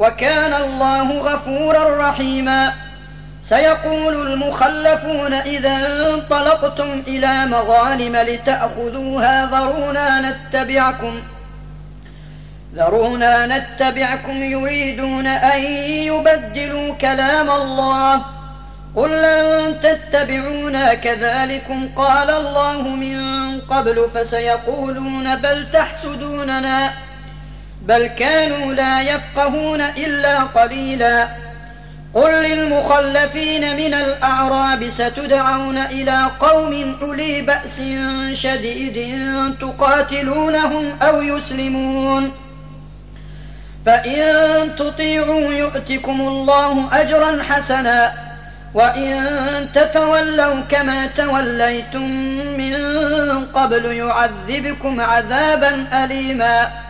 وكان الله غفورا رحيما. سيقول المخلفون إذا انطلقتم إلى مغانم لتأخذوها ذرونا نتبعكم. ذرونا نتبعكم يريدون أن يبدلوا كلام الله. قل لن تتبعونا كذلكم قال الله من قبل فسيقولون بل تحسدوننا. بل كانوا لا يفقهون إلا قليلا. قل للمخلفين من الأعراب ستدعون إلى قوم أولي بأس شديد تقاتلونهم أو يسلمون. فإن تطيعوا يؤتكم الله أجرا حسنا وإن تتولوا كما توليتم من قبل يعذبكم عذابا أليماً.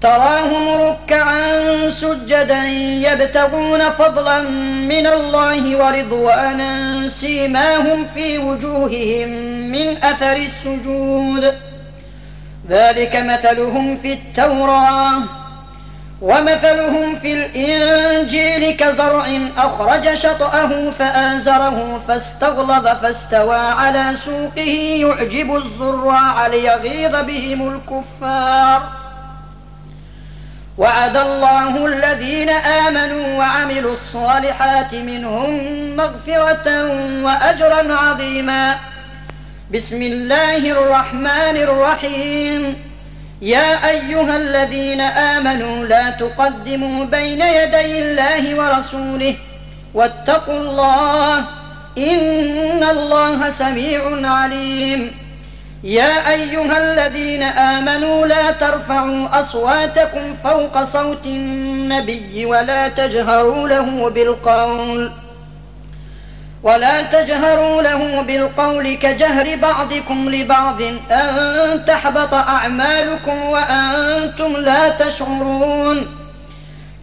تراهم ركعا سجدا يبتغون فضلا من الله ورضوانا سيماهم في وجوههم من أثر السجود. ذلك مثلهم في التوراة ومثلهم في الإنجيل كزرع أخرج شطأه فآزره فاستغلظ فاستوى على سوقه يعجب الزراع ليغيظ بهم الكفار. وعد الله الذين آمنوا وعملوا الصالحات منهم مغفرة وأجرا عظيما. بسم الله الرحمن الرحيم. يا أيها الذين آمنوا لا تقدموا بين يدي الله ورسوله واتقوا الله إن الله سميع عليم. يا أيها الذين آمنوا لا ترفعوا أصواتكم فوق صوت النبي ولا تجهروا له بالقول ولا تجهروا له بالقول كجهر بعضكم لبعض أن تحبط أعمالكم وأنتم لا تشعرون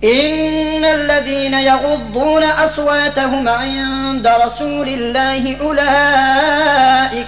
إن الذين يغضون أصواتهم عند رسول الله أولئك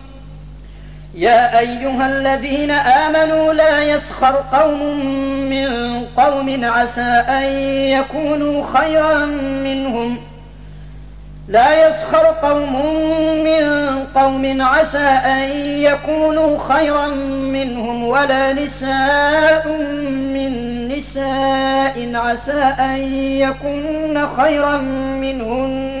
يا أيها الذين آمنوا لا يسخر قوم من قوم عسى أن يكونوا خيرا منهم. لا يسخر قوم من قوم عسى أن يكونوا خيرا منهم ولا نساء من نساء عسى أن يكون خيرا منهن.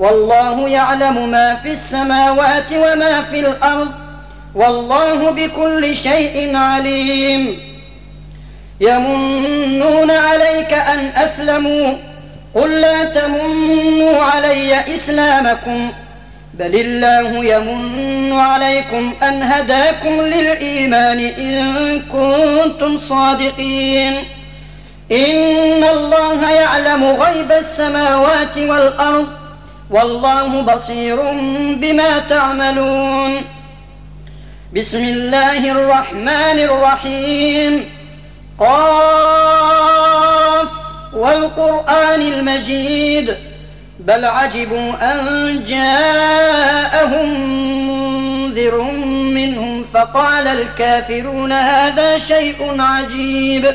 والله يعلم ما في السماوات وما في الأرض. والله بكل شيء عليم. يمنون عليك أن أسلموا. قل لا تمنوا علي إسلامكم. بل الله يمن عليكم أن هداكم للإيمان إن كنتم صادقين. إن الله يعلم غيب السماوات والأرض. والله بصير بما تعملون. بسم الله الرحمن الرحيم. قاف والقرآن المجيد. بل عجبوا أن جاءهم منذر منهم فقال الكافرون هذا شيء عجيب.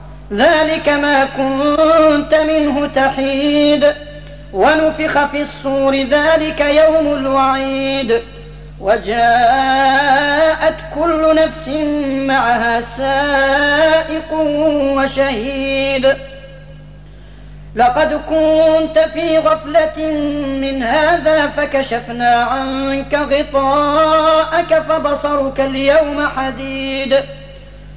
ذلك ما كنت منه تحيد. ونفخ في الصور ذلك يوم الوعيد. وجاءت كل نفس معها سائق وشهيد. لقد كنت في غفلة من هذا فكشفنا عنك غطاءك فبصرك اليوم حديد.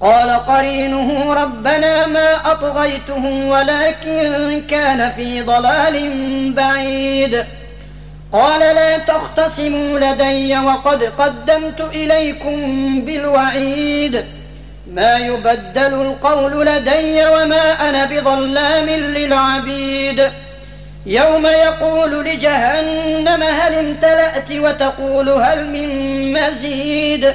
قال قرينه ربنا ما أطغيته ولكن كان في ضلال بعيد. قال لا تختصموا لدي وقد قدمت إليكم بالوعيد. ما يبدل القول لدي وما أنا بظلام للعبيد. يوم يقول لجهنم هل امتلأت وتقول هل من مزيد.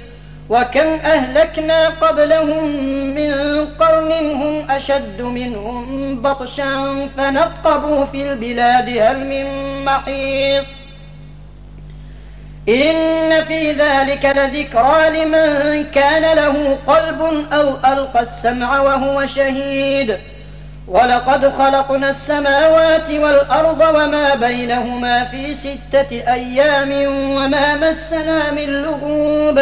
وكم أهلكنا قبلهم من قرن هم أشد منهم بطشا فنقبوا في البلاد هل من محيص. إن في ذلك لذكرى لمن كان له قلب أو ألقى السمع وهو شهيد. ولقد خلقنا السماوات والأرض وما بينهما في ستة أيام وما مسنا من لغوب.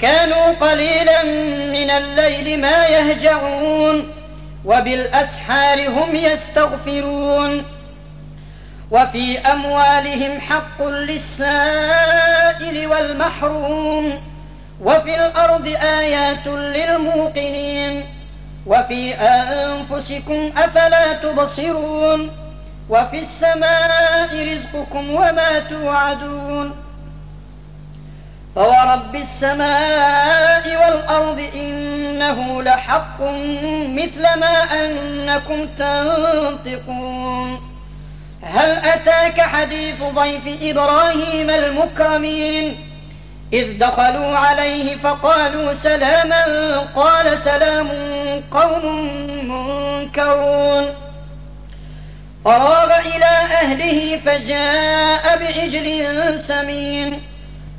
كانوا قليلا من الليل ما يهجعون وبالأسحار هم يستغفرون. وفي أموالهم حق للسائل والمحروم وفي الأرض آيات للموقنين. وفي أنفسكم أفلا تبصرون وفي السماء رزقكم وما توعدون. فورب السماء والأرض إنه لحق مثل ما أنكم تنطقون هل أتاك حديث ضيف إبراهيم المكرمين إذ دخلوا عليه فقالوا سلاما قال سلام قوم منكرون فراغ إلى أهله فجاء بعجل سمين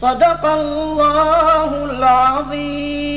صدق الله العظيم.